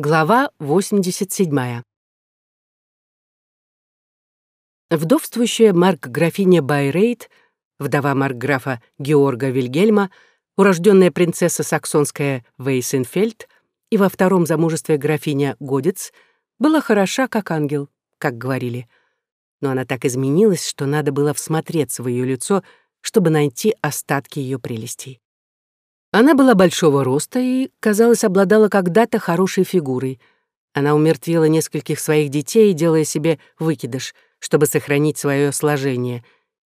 Глава 87. Вдовствующая марк-графиня Байрейт, вдова марк-графа Георга Вильгельма, урожденная принцесса саксонская Вейсенфельд и во втором замужестве графиня Годец, была хороша, как ангел, как говорили. Но она так изменилась, что надо было всмотреться в ее лицо, чтобы найти остатки ее прелестей. Она была большого роста и, казалось, обладала когда-то хорошей фигурой. Она умертвила нескольких своих детей, делая себе выкидыш, чтобы сохранить свое сложение.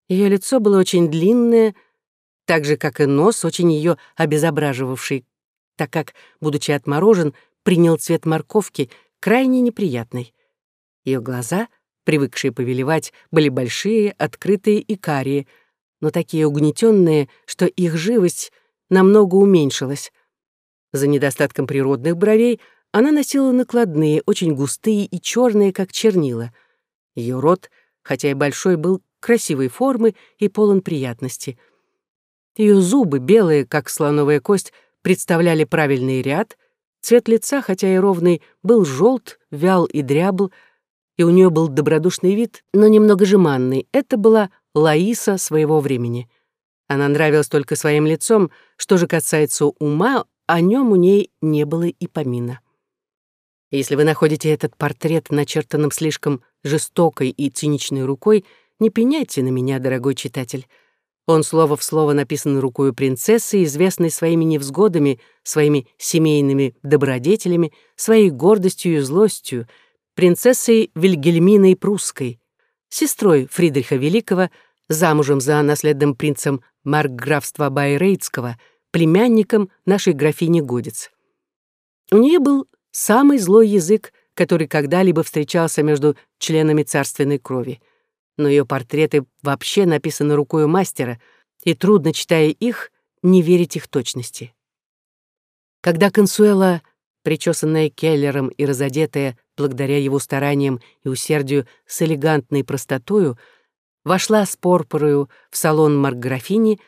Ее лицо было очень длинное, так же, как и нос, очень ее обезображивавший, так как, будучи отморожен, принял цвет морковки, крайне неприятный. Ее глаза, привыкшие повелевать, были большие, открытые и карие, но такие угнетенные, что их живость намного уменьшилась. За недостатком природных бровей она носила накладные, очень густые и черные, как чернила. Ее рот, хотя и большой, был красивой формы и полон приятности. Ее зубы, белые, как слоновая кость, представляли правильный ряд, цвет лица, хотя и ровный, был желт, вял и дрябл, и у нее был добродушный вид, но немного жеманный. Это была Лаиса своего времени — она нравилась только своим лицом, что же касается ума, о нем у ней не было и помина. Если вы находите этот портрет начертанным слишком жестокой и циничной рукой, не пеняйте на меня, дорогой читатель. Он слово в слово написан рукой принцессы, известной своими невзгодами, своими семейными добродетелями, своей гордостью и злостью, принцессой Вильгельминой Прусской, сестрой Фридриха Великого, замужем за наследным принцем маркграфства Байрейтского, племянником нашей графини Годец. У нее был самый злой язык, который когда-либо встречался между членами царственной крови. Но ее портреты вообще написаны рукой мастера, и трудно, читая их, не верить их точности. Когда Консуэла, причесанная Келлером и разодетая, благодаря его стараниям и усердию, с элегантной простотою, вошла с порпорою в салон Марграфини,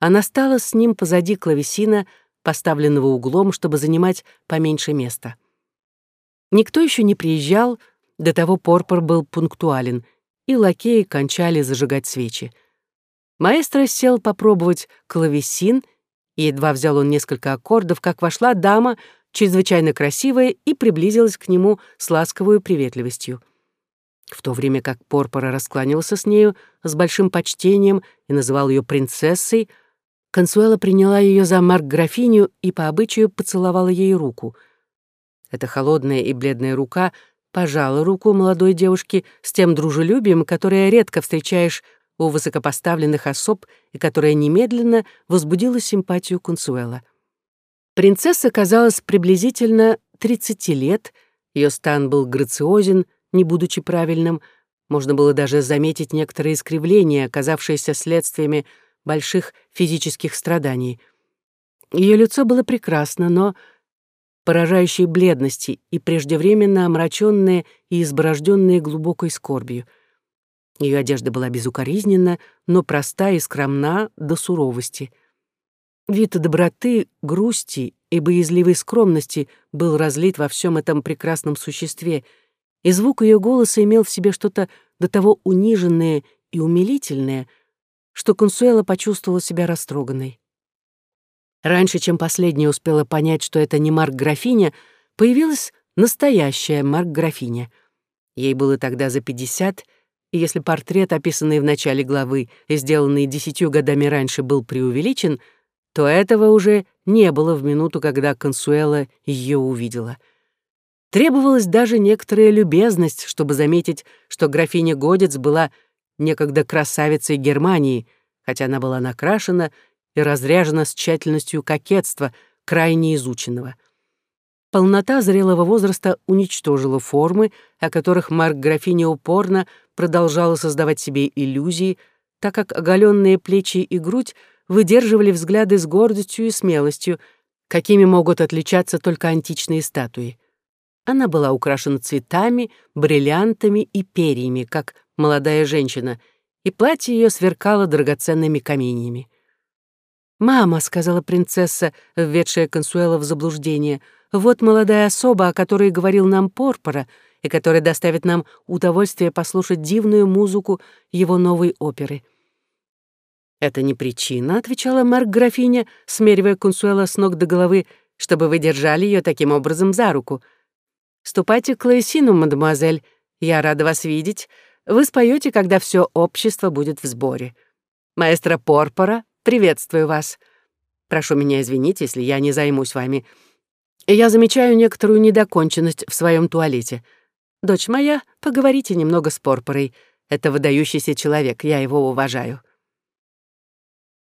она стала с ним позади клавесина, поставленного углом, чтобы занимать поменьше места. Никто еще не приезжал, до того Порпор был пунктуален, и лакеи кончали зажигать свечи. Маэстро сел попробовать клавесин, и едва взял он несколько аккордов, как вошла дама, чрезвычайно красивая, и приблизилась к нему с ласковой приветливостью. В то время как Порпора раскланивался с нею с большим почтением и называл ее принцессой, Консуэла приняла ее за Марк-графиню и по обычаю поцеловала ей руку. Эта холодная и бледная рука пожала руку молодой девушки с тем дружелюбием, которое редко встречаешь у высокопоставленных особ и которое немедленно возбудило симпатию Консуэла. Принцесса казалась приблизительно 30 лет, ее стан был грациозен, не будучи правильным, можно было даже заметить некоторые искривления, оказавшиеся следствиями больших физических страданий. Ее лицо было прекрасно, но поражающей бледности и преждевременно омраченное и изборожденное глубокой скорбью. Ее одежда была безукоризненна, но проста и скромна до суровости. Вид доброты, грусти и боязливой скромности был разлит во всем этом прекрасном существе — и звук ее голоса имел в себе что-то до того униженное и умилительное, что Консуэла почувствовала себя растроганной. Раньше, чем последняя успела понять, что это не Марк-графиня, появилась настоящая Марк-графиня. Ей было тогда за пятьдесят, и если портрет, описанный в начале главы и сделанный десятью годами раньше, был преувеличен, то этого уже не было в минуту, когда Консуэла ее увидела — Требовалась даже некоторая любезность, чтобы заметить, что графиня Годец была некогда красавицей Германии, хотя она была накрашена и разряжена с тщательностью кокетства, крайне изученного. Полнота зрелого возраста уничтожила формы, о которых Марк графиня упорно продолжала создавать себе иллюзии, так как оголенные плечи и грудь выдерживали взгляды с гордостью и смелостью, какими могут отличаться только античные статуи. Она была украшена цветами, бриллиантами и перьями, как молодая женщина, и платье ее сверкало драгоценными каменьями. «Мама», — сказала принцесса, введшая Консуэла в заблуждение, Вот молодая особа, о которой говорил нам Порпора, и которая доставит нам удовольствие послушать дивную музыку его новой оперы». «Это не причина», — отвечала Марк-графиня, смеривая Консуэла с ног до головы, чтобы вы держали ее таким образом за руку. «Ступайте к Клаесину, мадемуазель. Я рада вас видеть. Вы споете, когда все общество будет в сборе. Маэстро Порпора, приветствую вас. Прошу меня извинить, если я не займусь вами. Я замечаю некоторую недоконченность в своем туалете. Дочь моя, поговорите немного с Порпорой. Это выдающийся человек, я его уважаю».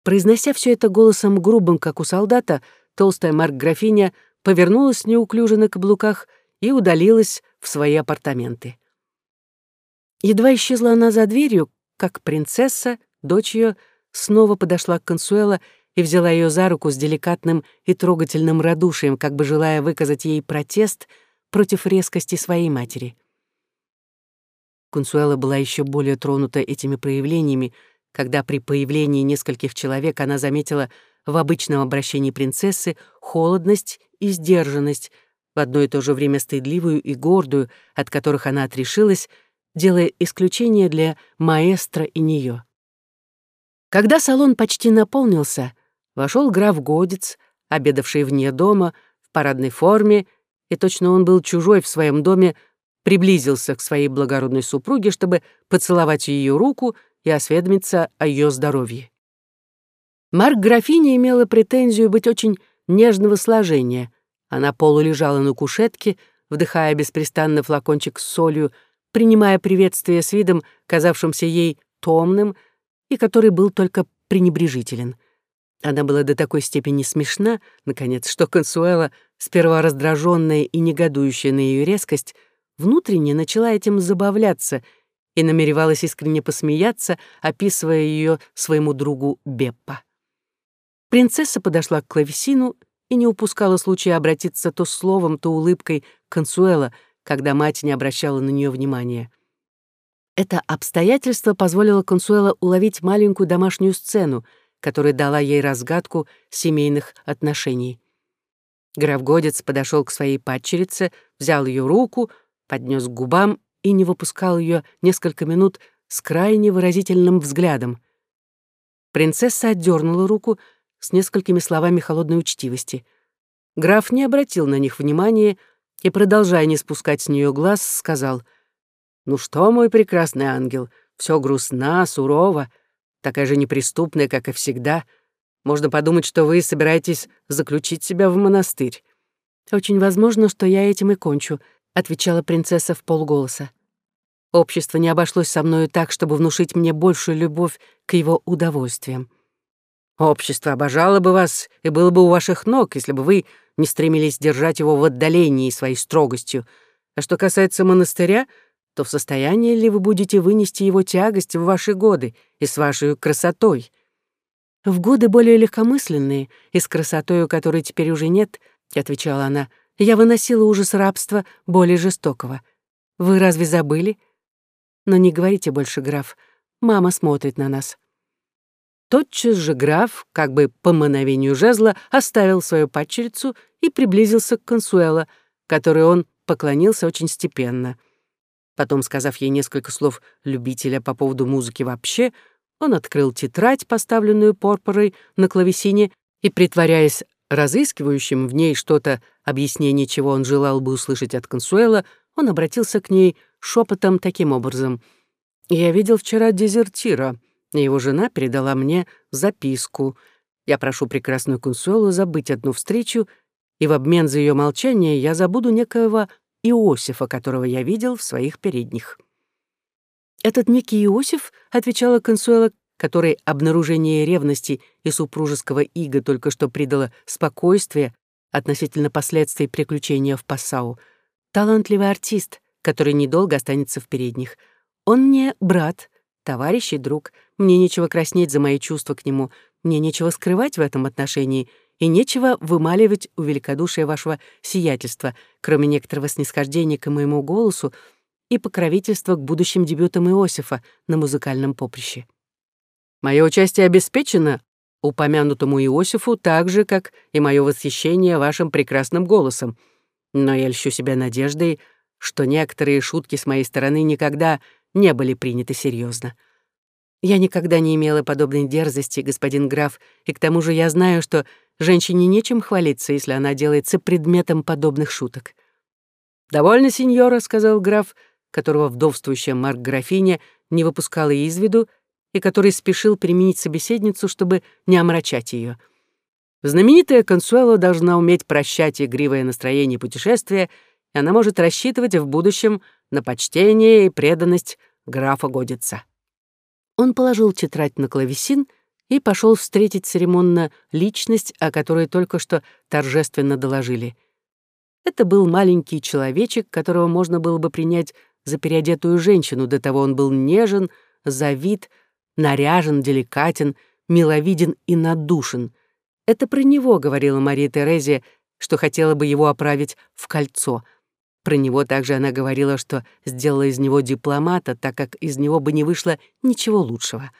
Произнося все это голосом грубым, как у солдата, толстая Марк-графиня повернулась неуклюже на каблуках и удалилась в свои апартаменты. Едва исчезла она за дверью, как принцесса, дочь ее, снова подошла к Консуэла и взяла ее за руку с деликатным и трогательным радушием, как бы желая выказать ей протест против резкости своей матери. Консуэла была еще более тронута этими проявлениями, когда при появлении нескольких человек она заметила в обычном обращении принцессы холодность и сдержанность, в одно и то же время стыдливую и гордую, от которых она отрешилась, делая исключение для маэстро и нее. Когда салон почти наполнился, вошел граф Годец, обедавший вне дома, в парадной форме, и точно он был чужой в своем доме, приблизился к своей благородной супруге, чтобы поцеловать ее руку и осведомиться о ее здоровье. Марк графиня имела претензию быть очень нежного сложения. Она полулежала на кушетке, вдыхая беспрестанно флакончик с солью, принимая приветствие с видом, казавшимся ей томным, и который был только пренебрежителен. Она была до такой степени смешна, наконец, что Консуэла, сперва раздраженная и негодующая на ее резкость, внутренне начала этим забавляться и намеревалась искренне посмеяться, описывая ее своему другу Беппа. Принцесса подошла к клавесину и не упускала случая обратиться то словом, то улыбкой Консуэла, когда мать не обращала на нее внимания. Это обстоятельство позволило Консуэла уловить маленькую домашнюю сцену, которая дала ей разгадку семейных отношений. Граф Годец подошел к своей падчерице, взял ее руку, поднес к губам и не выпускал ее несколько минут с крайне выразительным взглядом. Принцесса отдернула руку с несколькими словами холодной учтивости. Граф не обратил на них внимания и, продолжая не спускать с нее глаз, сказал, «Ну что, мой прекрасный ангел, все грустно, сурово, такая же неприступная, как и всегда. Можно подумать, что вы собираетесь заключить себя в монастырь». «Очень возможно, что я этим и кончу», — отвечала принцесса в полголоса. Общество не обошлось со мною так, чтобы внушить мне большую любовь к его удовольствиям. Общество обожало бы вас и было бы у ваших ног, если бы вы не стремились держать его в отдалении своей строгостью. А что касается монастыря, то в состоянии ли вы будете вынести его тягость в ваши годы и с вашей красотой? В годы более легкомысленные и с красотой, которой теперь уже нет, — отвечала она, — я выносила ужас рабства более жестокого. Вы разве забыли? Но не говорите больше, граф. Мама смотрит на нас. Тотчас же граф, как бы по мановению жезла, оставил свою падчерицу и приблизился к Консуэло, которой он поклонился очень степенно. Потом, сказав ей несколько слов любителя по поводу музыки вообще, он открыл тетрадь, поставленную Порпорой на клавесине, и, притворяясь разыскивающим в ней что-то, объяснение чего он желал бы услышать от Консуэла, он обратился к ней шепотом таким образом. «Я видел вчера дезертира. Его жена передала мне записку. Я прошу прекрасную Консуэлу забыть одну встречу, и в обмен за ее молчание я забуду некоего Иосифа, которого я видел в своих передних». «Этот некий Иосиф», — отвечала Консуэла, которой обнаружение ревности и супружеского ига только что придало спокойствие относительно последствий приключения в Пассау, талантливый артист, который недолго останется в передних. Он мне брат, товарищ и друг. Мне нечего краснеть за мои чувства к нему, мне нечего скрывать в этом отношении и нечего вымаливать у великодушия вашего сиятельства, кроме некоторого снисхождения к моему голосу и покровительства к будущим дебютам Иосифа на музыкальном поприще. Мое участие обеспечено упомянутому Иосифу так же, как и мое восхищение вашим прекрасным голосом. Но я льщу себя надеждой, что некоторые шутки с моей стороны никогда не были приняты серьезно. Я никогда не имела подобной дерзости, господин граф, и к тому же я знаю, что женщине нечем хвалиться, если она делается предметом подобных шуток. «Довольно, сеньора», — сказал граф, которого вдовствующая Марк-графиня не выпускала из виду и который спешил применить собеседницу, чтобы не омрачать ее. Знаменитая Консуэло должна уметь прощать игривое настроение путешествия, и она может рассчитывать в будущем на почтение и преданность графа Годица. Он положил тетрадь на клавесин и пошел встретить церемонно личность, о которой только что торжественно доложили. Это был маленький человечек, которого можно было бы принять за переодетую женщину, до того он был нежен, завид, наряжен, деликатен, миловиден и надушен. Это про него говорила Мария Терезия, что хотела бы его оправить в кольцо. Про него также она говорила, что сделала из него дипломата, так как из него бы не вышло ничего лучшего.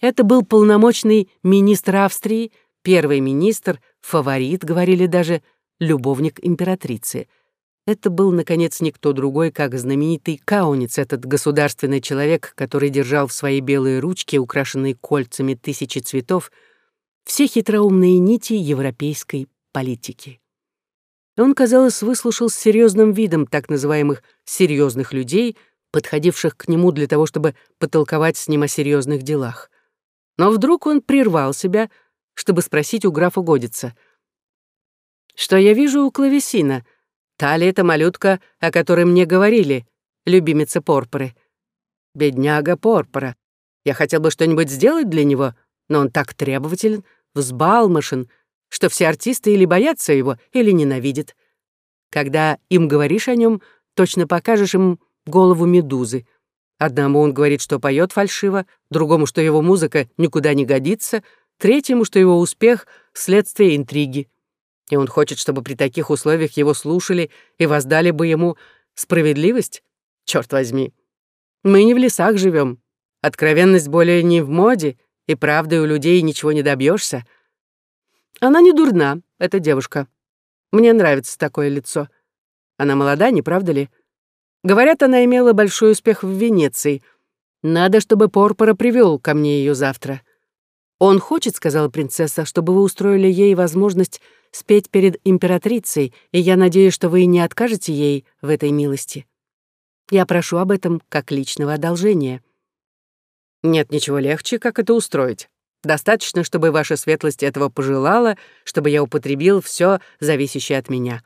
Это был полномочный министр Австрии, первый министр, фаворит, говорили даже, любовник императрицы — это был, наконец, никто другой, как знаменитый Кауниц, этот государственный человек, который держал в своей белой ручке, украшенной кольцами тысячи цветов, все хитроумные нити европейской политики. Он, казалось, выслушал с серьезным видом так называемых серьезных людей, подходивших к нему для того, чтобы потолковать с ним о серьезных делах. Но вдруг он прервал себя, чтобы спросить у графа Годица. «Что я вижу у клавесина?» Та ли это малютка, о которой мне говорили, любимица Порпоры? Бедняга Порпора. Я хотел бы что-нибудь сделать для него, но он так требователен, взбалмошен, что все артисты или боятся его, или ненавидят. Когда им говоришь о нем, точно покажешь им голову медузы. Одному он говорит, что поет фальшиво, другому, что его музыка никуда не годится, третьему, что его успех — следствие интриги. И он хочет, чтобы при таких условиях его слушали и воздали бы ему справедливость? Черт возьми. Мы не в лесах живем. Откровенность более не в моде, и правды у людей ничего не добьешься. Она не дурна, эта девушка. Мне нравится такое лицо. Она молода, не правда ли? Говорят, она имела большой успех в Венеции. Надо, чтобы Порпора привел ко мне ее завтра. Он хочет, сказала принцесса, чтобы вы устроили ей возможность спеть перед императрицей, и я надеюсь, что вы не откажете ей в этой милости. Я прошу об этом как личного одолжения. Нет ничего легче, как это устроить. Достаточно, чтобы ваша светлость этого пожелала, чтобы я употребил все зависящее от меня.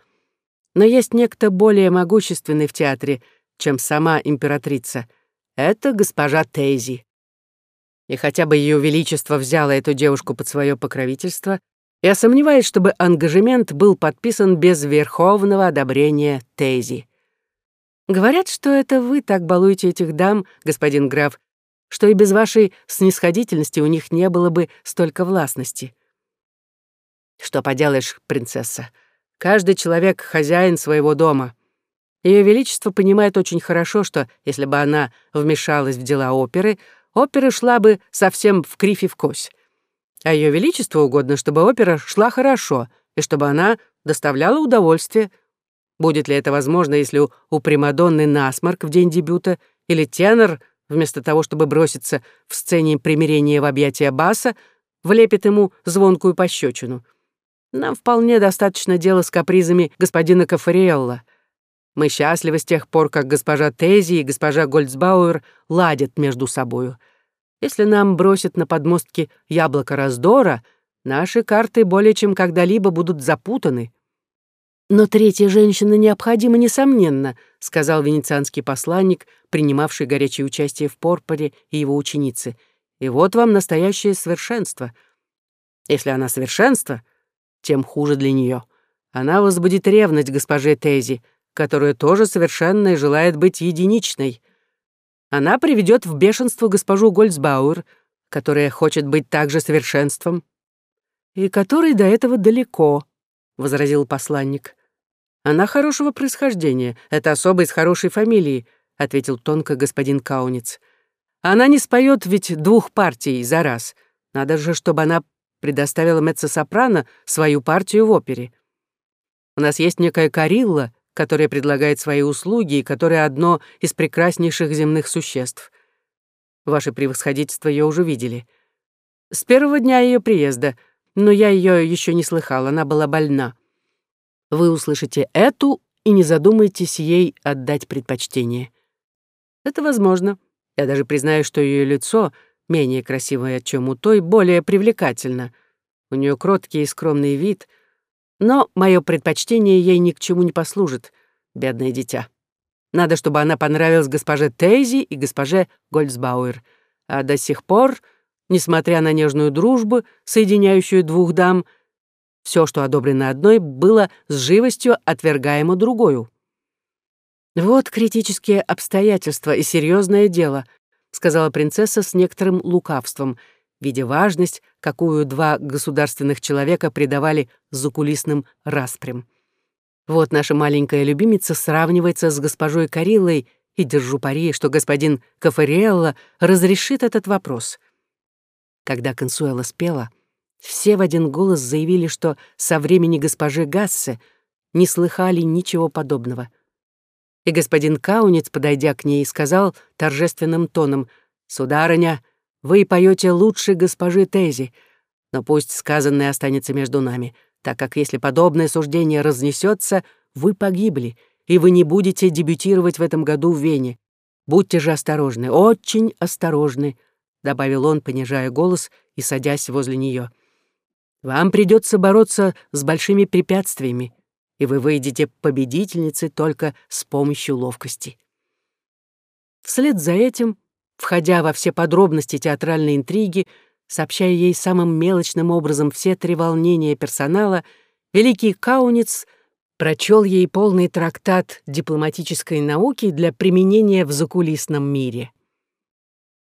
Но есть некто более могущественный в театре, чем сама императрица. Это госпожа Тейзи. И хотя бы Ее Величество взяло эту девушку под свое покровительство, я сомневаюсь, чтобы ангажемент был подписан без верховного одобрения Тейзи. Говорят, что это вы так балуете этих дам, господин граф, что и без вашей снисходительности у них не было бы столько властности. Что поделаешь, принцесса? Каждый человек — хозяин своего дома. Ее Величество понимает очень хорошо, что если бы она вмешалась в дела оперы, опера шла бы совсем в кривь и в кось. А Ее Величеству угодно, чтобы опера шла хорошо и чтобы она доставляла удовольствие. Будет ли это возможно, если у, у Примадонны насморк в день дебюта или тенор, вместо того, чтобы броситься в сцене примирения в объятия баса, влепит ему звонкую пощечину? Нам вполне достаточно дела с капризами господина Кафариэлла. Мы счастливы с тех пор, как госпожа Тези и госпожа Гольцбауэр ладят между собою — если нам бросят на подмостки яблоко раздора, наши карты более чем когда-либо будут запутаны. «Но третья женщина необходима, несомненно», сказал венецианский посланник, принимавший горячее участие в Порпоре и его ученицы. «И вот вам настоящее совершенство. Если она совершенство, тем хуже для нее. Она возбудит ревность госпоже Тези, которая тоже совершенна и желает быть единичной. Она приведет в бешенство госпожу Гольцбауэр, которая хочет быть также совершенством. И которой до этого далеко, — возразил посланник. Она хорошего происхождения, это особо из хорошей фамилии, — ответил тонко господин Кауниц. Она не споет ведь двух партий за раз. Надо же, чтобы она предоставила меццо-сопрано свою партию в опере. У нас есть некая Карилла, которая предлагает свои услуги и которая одно из прекраснейших земных существ. Ваше превосходительство ее уже видели. С первого дня ее приезда, но я ее еще не слыхал, она была больна. Вы услышите эту и не задумайтесь ей отдать предпочтение. Это возможно. Я даже признаю, что ее лицо, менее красивое, чем у той, более привлекательно. У нее кроткий и скромный вид, но мое предпочтение ей ни к чему не послужит, бедное дитя. Надо, чтобы она понравилась госпоже Тейзи и госпоже Гольцбауэр. А до сих пор, несмотря на нежную дружбу, соединяющую двух дам, все, что одобрено одной, было с живостью отвергаемо другою. «Вот критические обстоятельства и серьезное дело», сказала принцесса с некоторым лукавством, видя важность, какую два государственных человека придавали закулисным распрям. Вот наша маленькая любимица сравнивается с госпожой Кариллой, и держу пари, что господин Кафариэлло разрешит этот вопрос. Когда Консуэла спела, все в один голос заявили, что со времени госпожи Гассе не слыхали ничего подобного. И господин Каунец, подойдя к ней, сказал торжественным тоном, «Сударыня, вы поете лучше госпожи Тези, но пусть сказанное останется между нами так как если подобное суждение разнесется, вы погибли, и вы не будете дебютировать в этом году в Вене. Будьте же осторожны, очень осторожны», — добавил он, понижая голос и садясь возле нее. «Вам придется бороться с большими препятствиями, и вы выйдете победительницей только с помощью ловкости». Вслед за этим, входя во все подробности театральной интриги, сообщая ей самым мелочным образом все три волнения персонала, великий Кауниц прочел ей полный трактат дипломатической науки для применения в закулисном мире.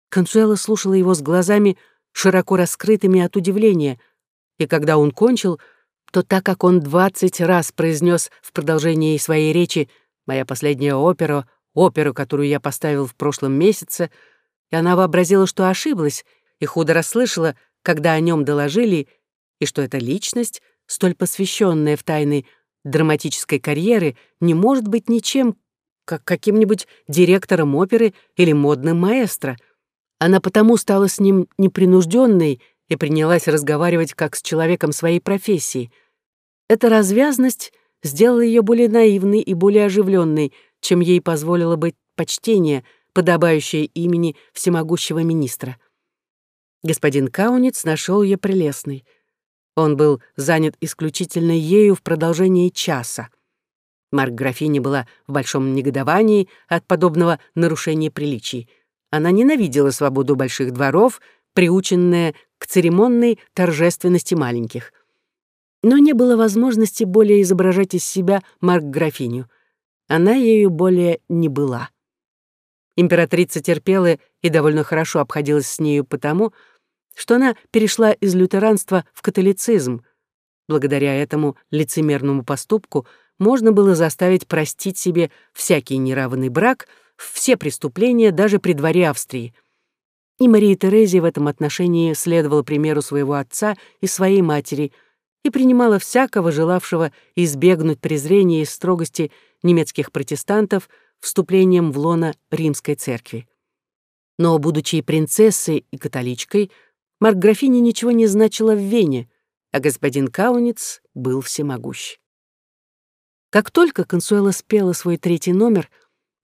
Консуэла слушала его с глазами, широко раскрытыми от удивления, и когда он кончил, то так как он двадцать раз произнес в продолжении своей речи «Моя последняя опера», оперу, которую я поставил в прошлом месяце, и она вообразила, что ошиблась, и худо расслышала, когда о нем доложили, и что эта личность, столь посвященная в тайны драматической карьеры, не может быть ничем, как каким-нибудь директором оперы или модным маэстро. Она потому стала с ним непринужденной и принялась разговаривать как с человеком своей профессии. Эта развязность сделала ее более наивной и более оживленной, чем ей позволило быть почтение, подобающее имени всемогущего министра. Господин Кауниц нашел ее прелестной. Он был занят исключительно ею в продолжении часа. Марк графиня была в большом негодовании от подобного нарушения приличий. Она ненавидела свободу больших дворов, приученная к церемонной торжественности маленьких. Но не было возможности более изображать из себя Марк графиню. Она ею более не была. Императрица терпела и довольно хорошо обходилась с нею потому, что она перешла из лютеранства в католицизм. Благодаря этому лицемерному поступку можно было заставить простить себе всякий неравный брак, все преступления даже при дворе Австрии. И Мария Терезия в этом отношении следовала примеру своего отца и своей матери и принимала всякого, желавшего избегнуть презрения и строгости немецких протестантов вступлением в лоно римской церкви. Но, будучи принцессой и католичкой, Марк-графиня ничего не значила в Вене, а господин Кауниц был всемогущ. Как только Консуэла спела свой третий номер,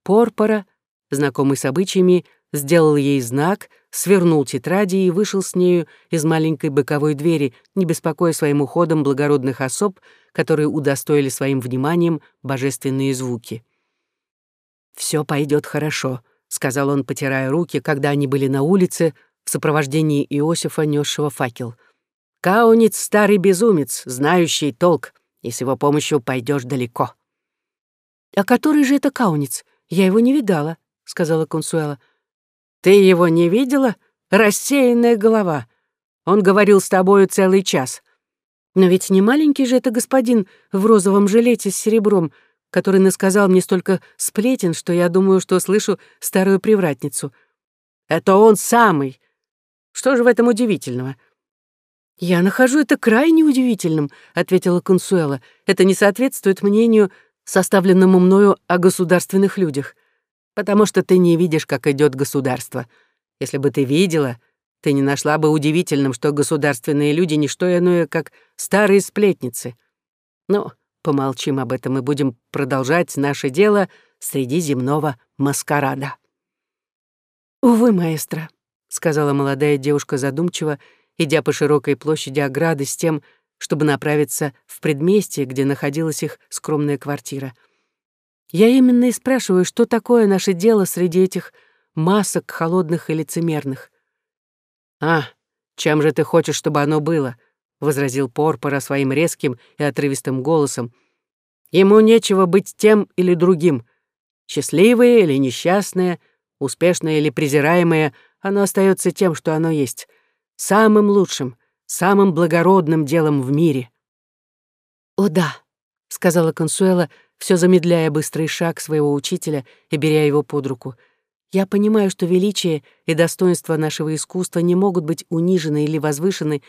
Порпора, знакомый с обычаями, сделал ей знак, свернул тетради и вышел с нею из маленькой боковой двери, не беспокоя своим уходом благородных особ, которые удостоили своим вниманием божественные звуки. «Все пойдет хорошо», — сказал он, потирая руки, когда они были на улице, в сопровождении Иосифа, несшего факел. «Кауниц — старый безумец, знающий толк, и с его помощью пойдешь далеко». «А который же это Кауниц? Я его не видала», — сказала Консуэла. «Ты его не видела? Рассеянная голова. Он говорил с тобою целый час. Но ведь не маленький же это господин в розовом жилете с серебром, который насказал мне столько сплетен, что я думаю, что слышу старую привратницу. Это он самый, что же в этом удивительного? «Я нахожу это крайне удивительным», — ответила Консуэла. «Это не соответствует мнению, составленному мною о государственных людях, потому что ты не видишь, как идет государство. Если бы ты видела, ты не нашла бы удивительным, что государственные люди — не что иное, как старые сплетницы. Но помолчим об этом и будем продолжать наше дело среди земного маскарада». «Увы, маэстро», — сказала молодая девушка задумчиво, идя по широкой площади ограды с тем, чтобы направиться в предместье, где находилась их скромная квартира. Я именно и спрашиваю, что такое наше дело среди этих масок холодных и лицемерных. «А, чем же ты хочешь, чтобы оно было?» — возразил Порпора своим резким и отрывистым голосом. «Ему нечего быть тем или другим. Счастливое или несчастное, успешное или презираемое, оно остается тем, что оно есть самым лучшим, самым благородным делом в мире. «О да», — сказала Консуэла, все замедляя быстрый шаг своего учителя и беря его под руку. «Я понимаю, что величие и достоинство нашего искусства не могут быть унижены или возвышены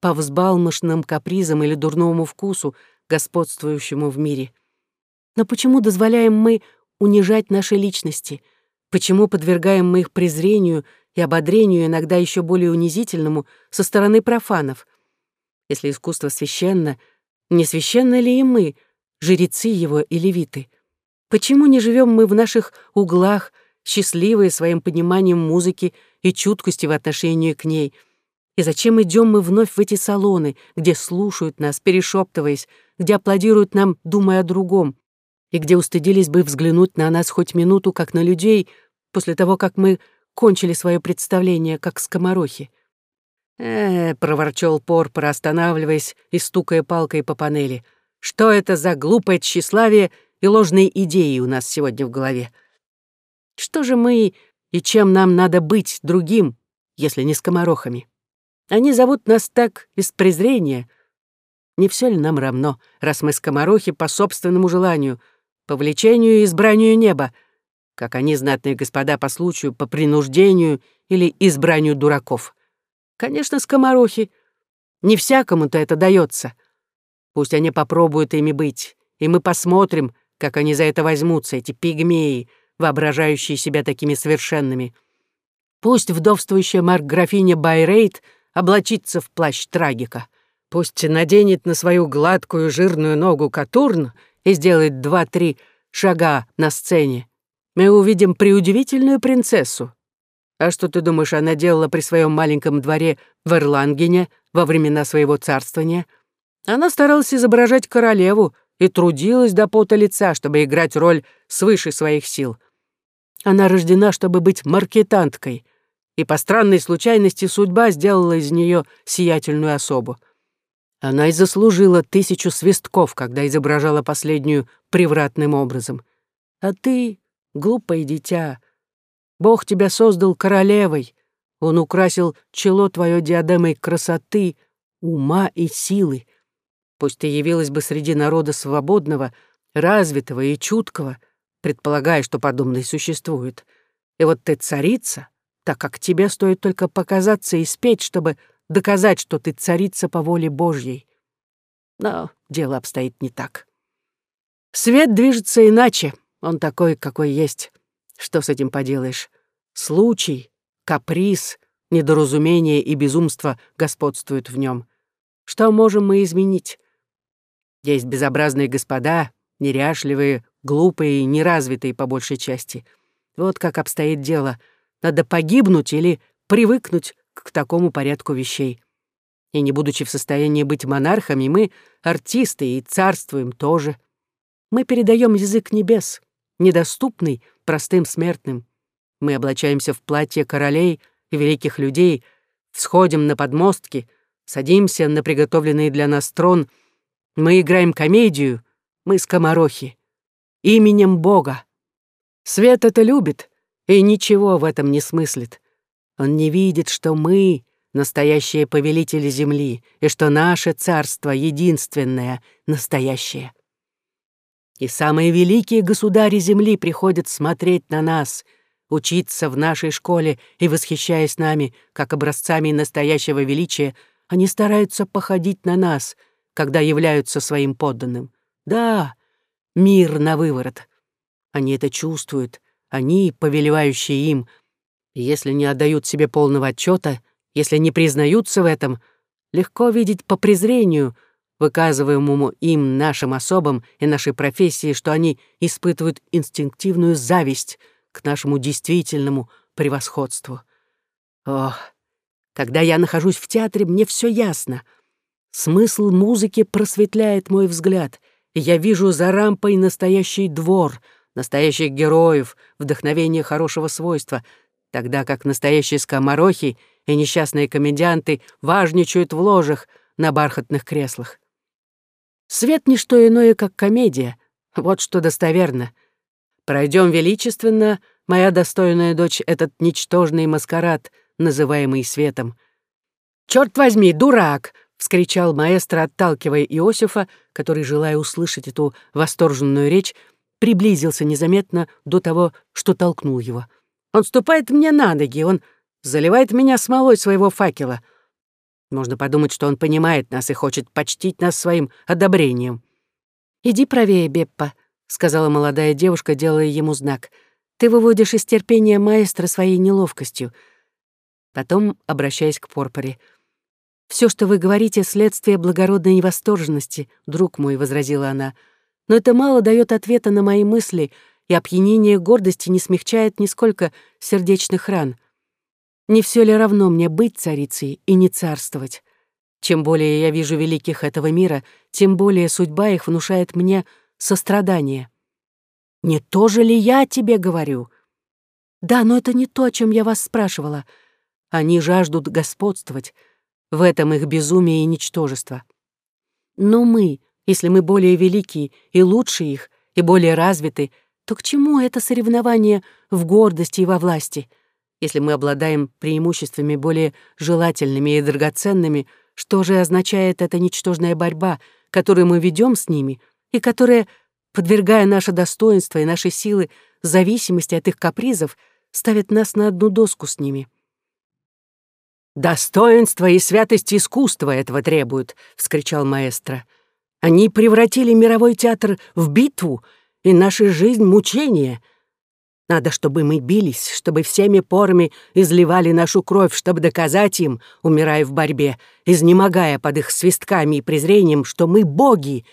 по взбалмошным капризам или дурному вкусу, господствующему в мире. Но почему дозволяем мы унижать наши личности? Почему подвергаем мы их презрению и ободрению, иногда еще более унизительному, со стороны профанов. Если искусство священно, не священны ли и мы, жрецы его и левиты? Почему не живем мы в наших углах, счастливые своим пониманием музыки и чуткостью в отношении к ней? И зачем идем мы вновь в эти салоны, где слушают нас, перешептываясь, где аплодируют нам, думая о другом, и где устыдились бы взглянуть на нас хоть минуту, как на людей, после того, как мы кончили свое представление, как скоморохи. «Э, — проворчал Порпор, останавливаясь и стукая палкой по панели. «Что это за глупое тщеславие и ложные идеи у нас сегодня в голове? Что же мы и чем нам надо быть другим, если не скоморохами? Они зовут нас так из презрения. Не все ли нам равно, раз мы скоморохи по собственному желанию, по влечению и избранию неба, как они, знатные господа, по случаю, по принуждению или избранию дураков. Конечно, скоморохи. Не всякому-то это дается. Пусть они попробуют ими быть, и мы посмотрим, как они за это возьмутся, эти пигмеи, воображающие себя такими совершенными. Пусть вдовствующая марк-графиня Байрейт облачится в плащ трагика. Пусть наденет на свою гладкую жирную ногу катурн и сделает два-три шага на сцене мы увидим преудивительную принцессу. А что ты думаешь, она делала при своем маленьком дворе в Эрлангене во времена своего царствования? Она старалась изображать королеву и трудилась до пота лица, чтобы играть роль свыше своих сил. Она рождена, чтобы быть маркетанткой, и по странной случайности судьба сделала из нее сиятельную особу. Она и заслужила тысячу свистков, когда изображала последнюю превратным образом. А ты глупое дитя. Бог тебя создал королевой. Он украсил чело твое диадемой красоты, ума и силы. Пусть ты явилась бы среди народа свободного, развитого и чуткого, предполагая, что подобное существует. И вот ты царица, так как тебе стоит только показаться и спеть, чтобы доказать, что ты царица по воле Божьей. Но дело обстоит не так. Свет движется иначе, он такой, какой есть. Что с этим поделаешь? Случай, каприз, недоразумение и безумство господствуют в нем. Что можем мы изменить? Есть безобразные господа, неряшливые, глупые и неразвитые по большей части. Вот как обстоит дело. Надо погибнуть или привыкнуть к такому порядку вещей. И не будучи в состоянии быть монархами, мы артисты и царствуем тоже. Мы передаем язык небес недоступный простым смертным. Мы облачаемся в платье королей и великих людей, всходим на подмостки, садимся на приготовленный для нас трон. Мы играем комедию, мы скоморохи. Именем Бога. Свет это любит и ничего в этом не смыслит. Он не видит, что мы — настоящие повелители земли, и что наше царство единственное, настоящее и самые великие государи Земли приходят смотреть на нас, учиться в нашей школе и, восхищаясь нами, как образцами настоящего величия, Они стараются походить на нас, когда являются своим подданным. Да, мир на выворот. Они это чувствуют, они, повелевающие им, если не отдают себе полного отчета, если не признаются в этом, легко видеть по презрению, выказываемому им нашим особам и нашей профессии, что они испытывают инстинктивную зависть к нашему действительному превосходству. Ох, когда я нахожусь в театре, мне все ясно. Смысл музыки просветляет мой взгляд, и я вижу за рампой настоящий двор, настоящих героев, вдохновение хорошего свойства, тогда как настоящие скоморохи и несчастные комедианты важничают в ложах на бархатных креслах. Свет — не что иное, как комедия. Вот что достоверно. Пройдем величественно, моя достойная дочь, этот ничтожный маскарад, называемый светом. «Черт возьми, дурак!» — вскричал маэстро, отталкивая Иосифа, который, желая услышать эту восторженную речь, приблизился незаметно до того, что толкнул его. «Он ступает мне на ноги, он заливает меня смолой своего факела. Можно подумать, что он понимает нас и хочет почтить нас своим одобрением. «Иди правее, Беппа», — сказала молодая девушка, делая ему знак. «Ты выводишь из терпения маэстро своей неловкостью». Потом, обращаясь к Порпоре, «Все, что вы говорите, — следствие благородной невосторженности, друг мой», — возразила она. «Но это мало дает ответа на мои мысли, и опьянение гордости не смягчает нисколько сердечных ран. Не все ли равно мне быть царицей и не царствовать? Чем более я вижу великих этого мира, тем более судьба их внушает мне сострадание. Не то же ли я тебе говорю? Да, но это не то, о чем я вас спрашивала. Они жаждут господствовать. В этом их безумие и ничтожество. Но мы, если мы более великие и лучше их, и более развиты, то к чему это соревнование в гордости и во власти — если мы обладаем преимуществами более желательными и драгоценными, что же означает эта ничтожная борьба, которую мы ведем с ними, и которая, подвергая наше достоинство и наши силы зависимости от их капризов, ставит нас на одну доску с ними? «Достоинство и святость искусства этого требуют», — вскричал маэстро. «Они превратили мировой театр в битву, и наша жизнь — мучение. Надо, чтобы мы бились, чтобы всеми порами изливали нашу кровь, чтобы доказать им, умирая в борьбе, изнемогая под их свистками и презрением, что мы боги,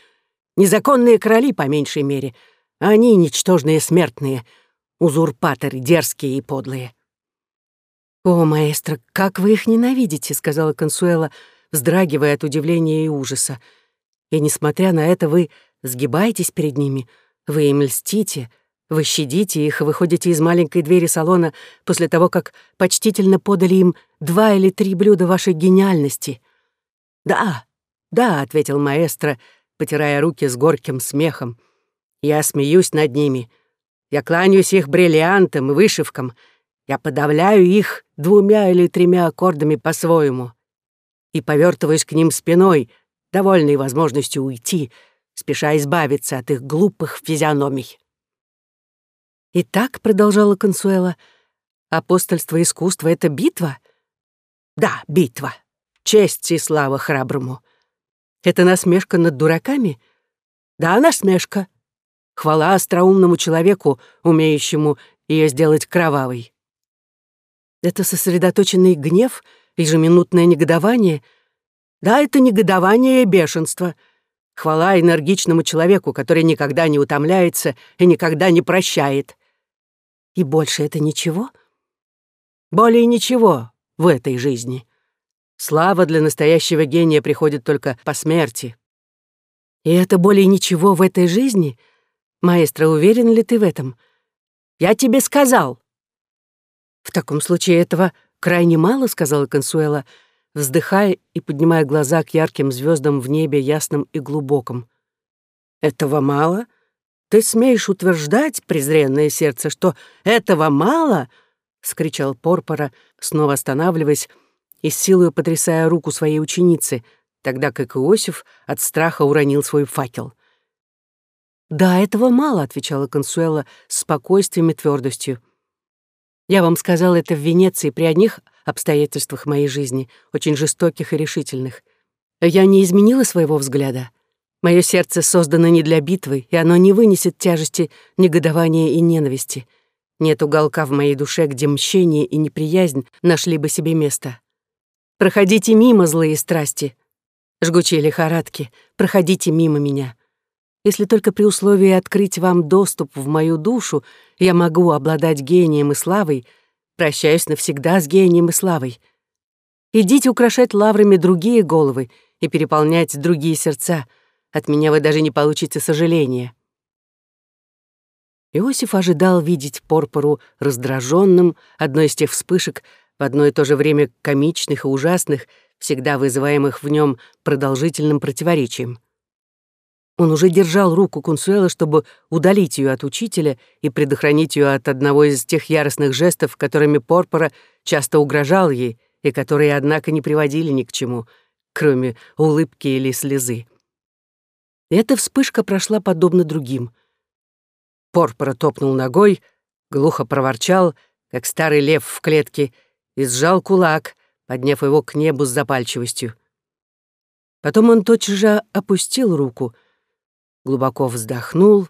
незаконные короли по меньшей мере, они ничтожные смертные, узурпаторы дерзкие и подлые. «О, маэстро, как вы их ненавидите!» — сказала Консуэла, вздрагивая от удивления и ужаса. «И, несмотря на это, вы сгибаетесь перед ними, вы им льстите, вы щадите их и выходите из маленькой двери салона после того, как почтительно подали им два или три блюда вашей гениальности. «Да, да», — ответил маэстро, потирая руки с горьким смехом. «Я смеюсь над ними. Я кланяюсь их бриллиантам и вышивкам. Я подавляю их двумя или тремя аккордами по-своему и повертываюсь к ним спиной, довольной возможностью уйти, спеша избавиться от их глупых физиономий. «И так», — продолжала Консуэла, — «апостольство искусства — это битва?» «Да, битва. Честь и слава храброму. Это насмешка над дураками?» «Да, насмешка. Хвала остроумному человеку, умеющему ее сделать кровавой». «Это сосредоточенный гнев, ежеминутное негодование?» «Да, это негодование и бешенство». Хвала энергичному человеку, который никогда не утомляется и никогда не прощает. И больше это ничего? Более ничего в этой жизни. Слава для настоящего гения приходит только по смерти. И это более ничего в этой жизни? Маэстро, уверен ли ты в этом? Я тебе сказал. В таком случае этого крайне мало, сказала Консуэла, вздыхая и поднимая глаза к ярким звездам в небе ясном и глубоком. Этого мало? — «Ты смеешь утверждать, презренное сердце, что этого мало?» — скричал Порпора, снова останавливаясь и с силой потрясая руку своей ученицы, тогда как Иосиф от страха уронил свой факел. «Да, этого мало», — отвечала Консуэла с спокойствием и твердостью. «Я вам сказала это в Венеции при одних обстоятельствах моей жизни, очень жестоких и решительных. Я не изменила своего взгляда. Мое сердце создано не для битвы, и оно не вынесет тяжести негодования и ненависти. Нет уголка в моей душе, где мщение и неприязнь нашли бы себе место. Проходите мимо, злые страсти. Жгучие лихорадки, проходите мимо меня. Если только при условии открыть вам доступ в мою душу, я могу обладать гением и славой, прощаюсь навсегда с гением и славой. Идите украшать лаврами другие головы и переполнять другие сердца. От меня вы даже не получите сожаления. Иосиф ожидал видеть Порпору раздраженным, одной из тех вспышек, в одно и то же время комичных и ужасных, всегда вызываемых в нем продолжительным противоречием. Он уже держал руку Кунсуэла, чтобы удалить ее от учителя и предохранить ее от одного из тех яростных жестов, которыми Порпора часто угрожал ей, и которые, однако, не приводили ни к чему, кроме улыбки или слезы. Эта вспышка прошла подобно другим. Порпора топнул ногой, глухо проворчал, как старый лев в клетке, и сжал кулак, подняв его к небу с запальчивостью. Потом он тотчас же опустил руку — глубоко вздохнул,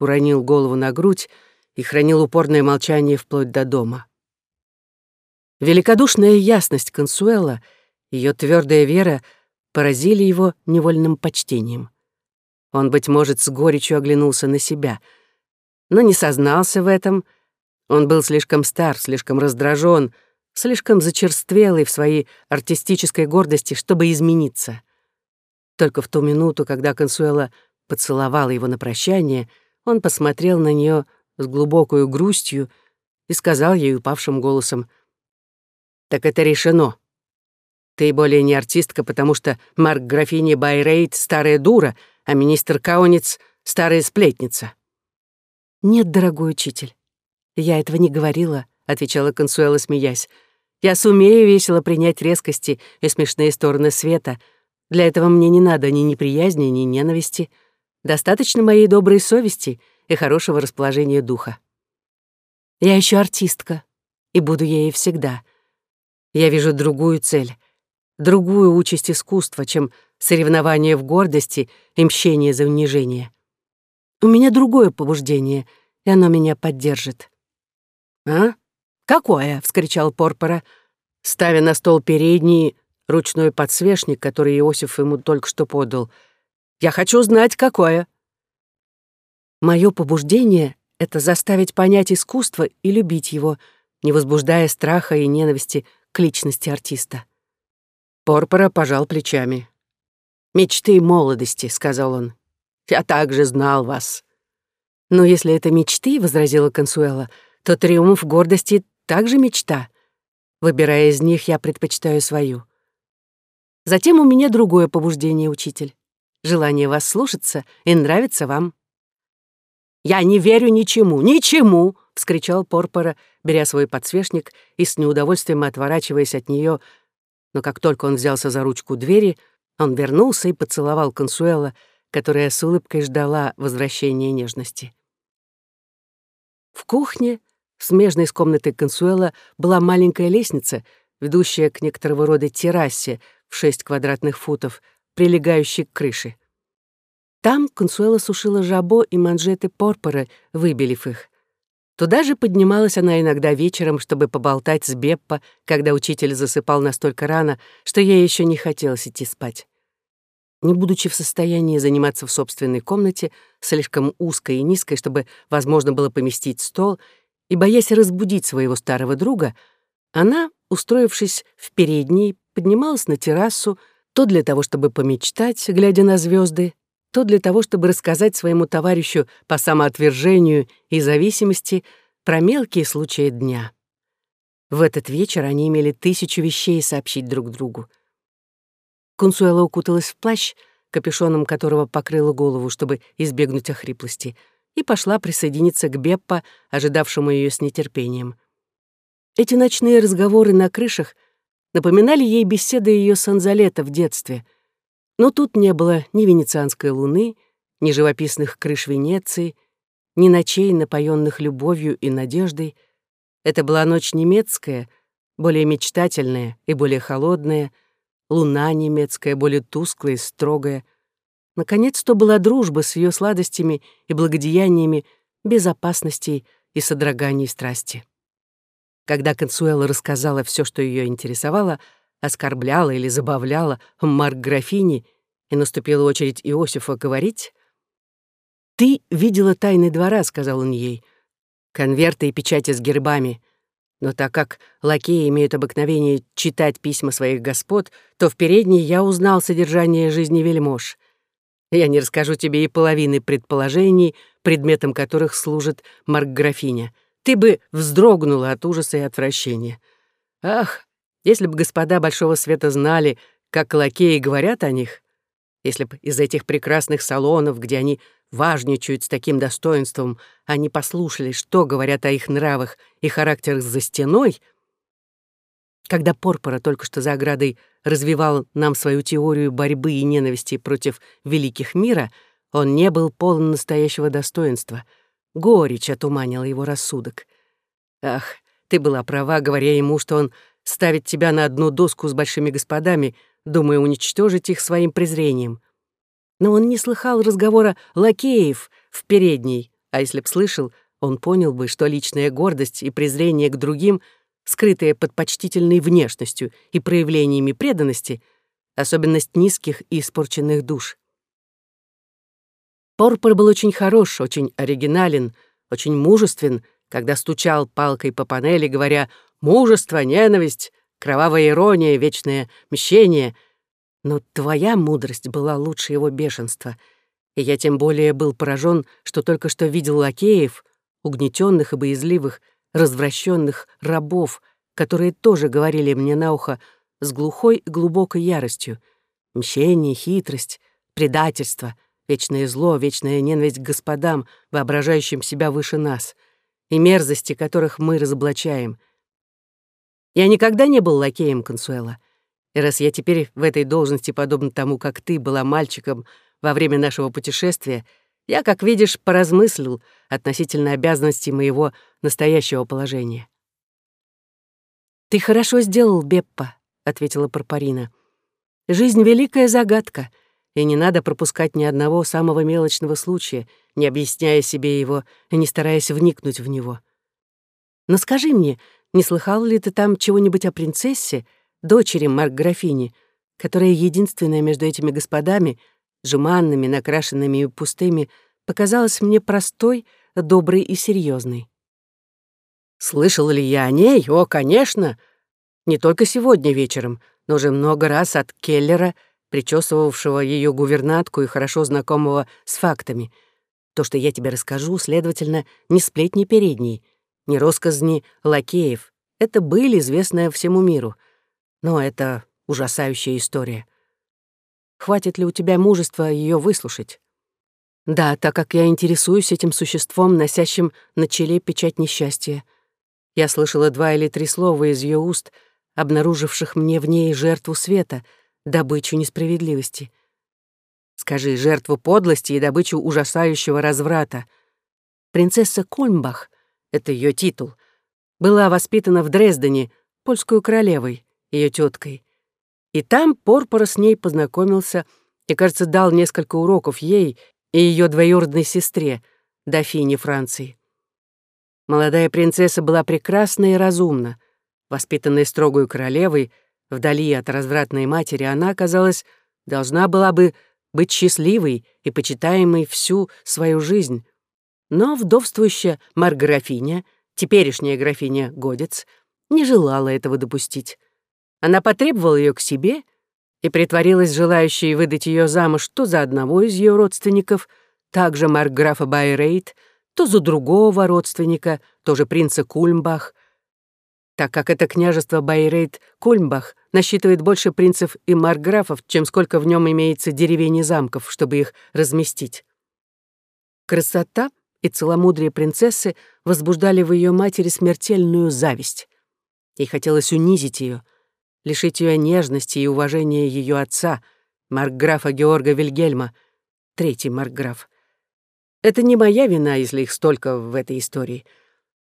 уронил голову на грудь и хранил упорное молчание вплоть до дома. Великодушная ясность Консуэла, ее твердая вера поразили его невольным почтением. Он, быть может, с горечью оглянулся на себя, но не сознался в этом. Он был слишком стар, слишком раздражен, слишком зачерствелый в своей артистической гордости, чтобы измениться. Только в ту минуту, когда Консуэла поцеловала его на прощание, он посмотрел на нее с глубокой грустью и сказал ей упавшим голосом, «Так это решено. Ты более не артистка, потому что Марк графини Байрейт — старая дура, а министр Каунец — старая сплетница». «Нет, дорогой учитель, я этого не говорила», — отвечала Консуэла, смеясь. «Я сумею весело принять резкости и смешные стороны света. Для этого мне не надо ни неприязни, ни ненависти. Достаточно моей доброй совести и хорошего расположения духа. Я еще артистка, и буду ею всегда. Я вижу другую цель, другую участь искусства, чем соревнование в гордости и мщение за унижение. У меня другое побуждение, и оно меня поддержит. «А? Какое?» — вскричал Порпора, ставя на стол передний ручной подсвечник, который Иосиф ему только что подал — я хочу знать, какое. Мое побуждение — это заставить понять искусство и любить его, не возбуждая страха и ненависти к личности артиста. Порпора пожал плечами. «Мечты молодости», — сказал он. «Я также знал вас». «Но если это мечты», — возразила Консуэла, «то триумф гордости также мечта. Выбирая из них, я предпочитаю свою. Затем у меня другое побуждение, учитель желание вас слушаться и нравится вам». «Я не верю ничему, ничему!» — вскричал Порпора, беря свой подсвечник и с неудовольствием отворачиваясь от нее. Но как только он взялся за ручку двери, он вернулся и поцеловал Консуэла, которая с улыбкой ждала возвращения нежности. В кухне, смежной с комнатой Консуэла, была маленькая лестница, ведущая к некоторого рода террасе в шесть квадратных футов, прилегающей к крыше. Там Консуэла сушила жабо и манжеты порпора, выбелив их. Туда же поднималась она иногда вечером, чтобы поболтать с Беппо, когда учитель засыпал настолько рано, что ей еще не хотелось идти спать. Не будучи в состоянии заниматься в собственной комнате, слишком узкой и низкой, чтобы возможно было поместить стол, и боясь разбудить своего старого друга, она, устроившись в передней, поднималась на террасу, то для того, чтобы помечтать, глядя на звезды, то для того, чтобы рассказать своему товарищу по самоотвержению и зависимости про мелкие случаи дня. В этот вечер они имели тысячу вещей сообщить друг другу. Консуэла укуталась в плащ, капюшоном которого покрыла голову, чтобы избегнуть охриплости, и пошла присоединиться к Беппо, ожидавшему ее с нетерпением. Эти ночные разговоры на крышах напоминали ей беседы ее Санзалета в детстве. Но тут не было ни венецианской луны, ни живописных крыш Венеции, ни ночей, напоенных любовью и надеждой. Это была ночь немецкая, более мечтательная и более холодная, луна немецкая, более тусклая и строгая. Наконец, то была дружба с ее сладостями и благодеяниями, безопасностей и содроганий страсти. Когда Консуэла рассказала все, что ее интересовало, оскорбляла или забавляла Марк Графини, и наступила очередь Иосифа говорить, «Ты видела тайны двора», — сказал он ей, «конверты и печати с гербами, но так как лакеи имеют обыкновение читать письма своих господ, то в передней я узнал содержание жизни вельмож. Я не расскажу тебе и половины предположений, предметом которых служит Марк-графиня. Ты бы вздрогнула от ужаса и отвращения. Ах, если бы господа Большого Света знали, как лакеи говорят о них, если бы из этих прекрасных салонов, где они важничают с таким достоинством, они послушали, что говорят о их нравах и характерах за стеной, когда Порпора только что за оградой развивал нам свою теорию борьбы и ненависти против великих мира, он не был полон настоящего достоинства. Горечь отуманила его рассудок. Ах, ты была права, говоря ему, что он ставит тебя на одну доску с большими господами, думая уничтожить их своим презрением. Но он не слыхал разговора лакеев в передней, а если б слышал, он понял бы, что личная гордость и презрение к другим, скрытые под почтительной внешностью и проявлениями преданности, особенность низких и испорченных душ. Порпор был очень хорош, очень оригинален, очень мужествен, когда стучал палкой по панели, говоря «мужество, ненависть, кровавая ирония, вечное мщение», но твоя мудрость была лучше его бешенства, и я тем более был поражен, что только что видел лакеев, угнетенных и боязливых, развращенных рабов, которые тоже говорили мне на ухо с глухой и глубокой яростью. Мщение, хитрость, предательство, вечное зло, вечная ненависть к господам, воображающим себя выше нас, и мерзости, которых мы разоблачаем. Я никогда не был лакеем Консуэла. И раз я теперь в этой должности, подобно тому, как ты была мальчиком во время нашего путешествия, я, как видишь, поразмыслил относительно обязанностей моего настоящего положения. «Ты хорошо сделал, Беппа», — ответила Парпарина. «Жизнь — великая загадка, и не надо пропускать ни одного самого мелочного случая, не объясняя себе его и не стараясь вникнуть в него. Но скажи мне, не слыхал ли ты там чего-нибудь о принцессе, дочери Марк-графини, которая единственная между этими господами, жеманными, накрашенными и пустыми, показалась мне простой, доброй и серьезной. Слышал ли я о ней? О, конечно! Не только сегодня вечером, но уже много раз от Келлера, причесывавшего ее гувернатку и хорошо знакомого с фактами. То, что я тебе расскажу, следовательно, не сплетни передней, не росказни лакеев. Это были известная всему миру — но это ужасающая история. Хватит ли у тебя мужества ее выслушать? Да, так как я интересуюсь этим существом, носящим на челе печать несчастья. Я слышала два или три слова из ее уст, обнаруживших мне в ней жертву света, добычу несправедливости. Скажи, жертву подлости и добычу ужасающего разврата. Принцесса Кольмбах — это ее титул — была воспитана в Дрездене, польскую королевой ее теткой. И там Порпора с ней познакомился и, кажется, дал несколько уроков ей и ее двоюродной сестре, дофине Франции. Молодая принцесса была прекрасна и разумна. Воспитанная строгой королевой, вдали от развратной матери, она, казалось, должна была бы быть счастливой и почитаемой всю свою жизнь. Но вдовствующая Марграфиня, теперешняя графиня Годец, не желала этого допустить. Она потребовала ее к себе и притворилась желающей выдать ее замуж то за одного из ее родственников, также маркграфа Байрейт, то за другого родственника, тоже принца Кульмбах. Так как это княжество Байрейт-Кульмбах насчитывает больше принцев и маркграфов, чем сколько в нем имеется деревень и замков, чтобы их разместить. Красота и целомудрие принцессы возбуждали в ее матери смертельную зависть. Ей хотелось унизить ее, лишить ее нежности и уважения ее отца, маркграфа Георга Вильгельма, третий маркграф. Это не моя вина, если их столько в этой истории.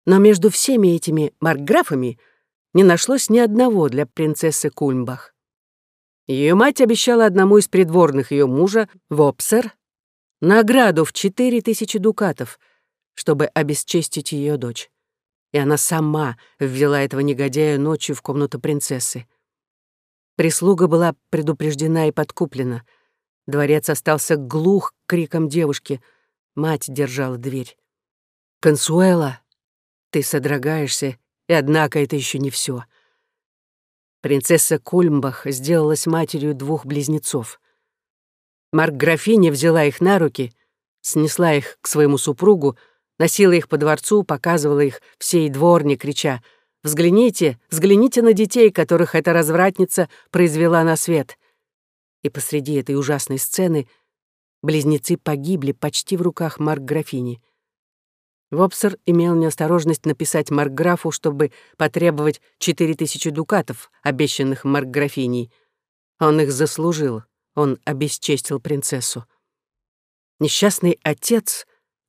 Но между всеми этими маркграфами не нашлось ни одного для принцессы Кульмбах. Ее мать обещала одному из придворных ее мужа, Вопсер, награду в четыре тысячи дукатов, чтобы обесчестить ее дочь. И она сама ввела этого негодяя ночью в комнату принцессы. Прислуга была предупреждена и подкуплена. Дворец остался глух к крикам девушки. Мать держала дверь. «Консуэла, ты содрогаешься, и однако это еще не все. Принцесса Кульмбах сделалась матерью двух близнецов. Марк-графиня взяла их на руки, снесла их к своему супругу, носила их по дворцу, показывала их всей дворне, крича «Взгляните, взгляните на детей, которых эта развратница произвела на свет!» И посреди этой ужасной сцены близнецы погибли почти в руках Марк-графини. Вобсер имел неосторожность написать Маркграфу, чтобы потребовать четыре тысячи дукатов, обещанных Маркграфиней. Он их заслужил, он обесчестил принцессу. Несчастный отец,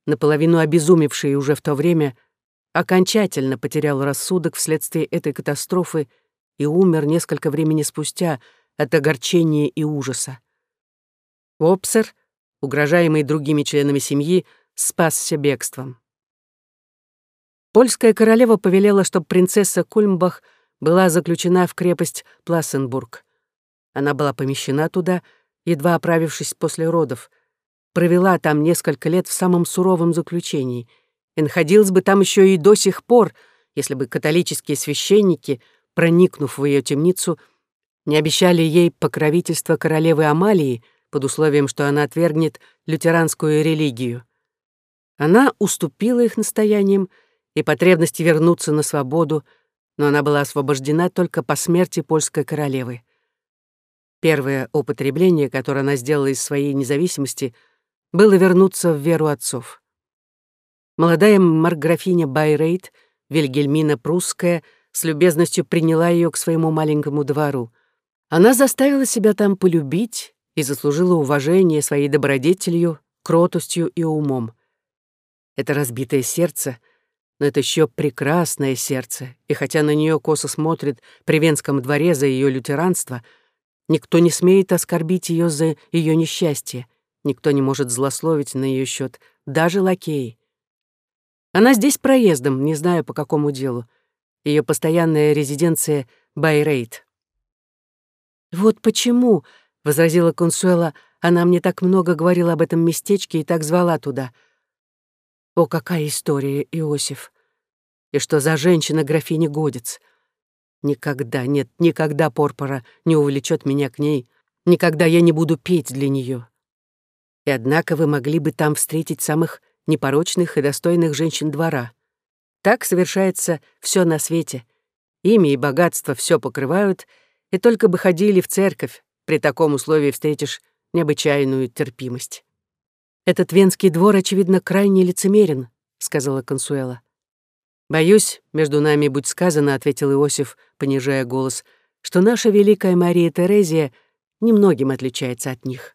наполовину обезумевший уже в то время, окончательно потерял рассудок вследствие этой катастрофы и умер несколько времени спустя от огорчения и ужаса. Вобсер, угрожаемый другими членами семьи, спасся бегством. Польская королева повелела, чтобы принцесса Кульмбах была заключена в крепость Плассенбург. Она была помещена туда, едва оправившись после родов, провела там несколько лет в самом суровом заключении и находилась бы там еще и до сих пор, если бы католические священники, проникнув в ее темницу, не обещали ей покровительство королевы Амалии под условием, что она отвергнет лютеранскую религию. Она уступила их настояниям и потребности вернуться на свободу, но она была освобождена только по смерти польской королевы. Первое употребление, которое она сделала из своей независимости, было вернуться в веру отцов. Молодая марграфиня Байрейт, Вильгельмина Прусская, с любезностью приняла ее к своему маленькому двору. Она заставила себя там полюбить и заслужила уважение своей добродетелью, кротостью и умом. Это разбитое сердце — но это еще прекрасное сердце, и хотя на нее косо смотрит при Венском дворе за ее лютеранство, никто не смеет оскорбить ее за ее несчастье, никто не может злословить на ее счет, даже лакеи. Она здесь проездом, не знаю по какому делу. Ее постоянная резиденция — Байрейт. «Вот почему», — возразила Консуэла, — «она мне так много говорила об этом местечке и так звала туда». О, какая история, Иосиф! И что за женщина графиня Годец? Никогда, нет, никогда Порпора не увлечет меня к ней, никогда я не буду петь для нее. И однако вы могли бы там встретить самых непорочных и достойных женщин двора. Так совершается все на свете. Имя и богатство все покрывают, и только бы ходили в церковь, при таком условии встретишь необычайную терпимость. «Этот венский двор, очевидно, крайне лицемерен», — сказала Консуэла. «Боюсь, между нами будь сказано», — ответил Иосиф, понижая голос, «что наша великая Мария Терезия немногим отличается от них».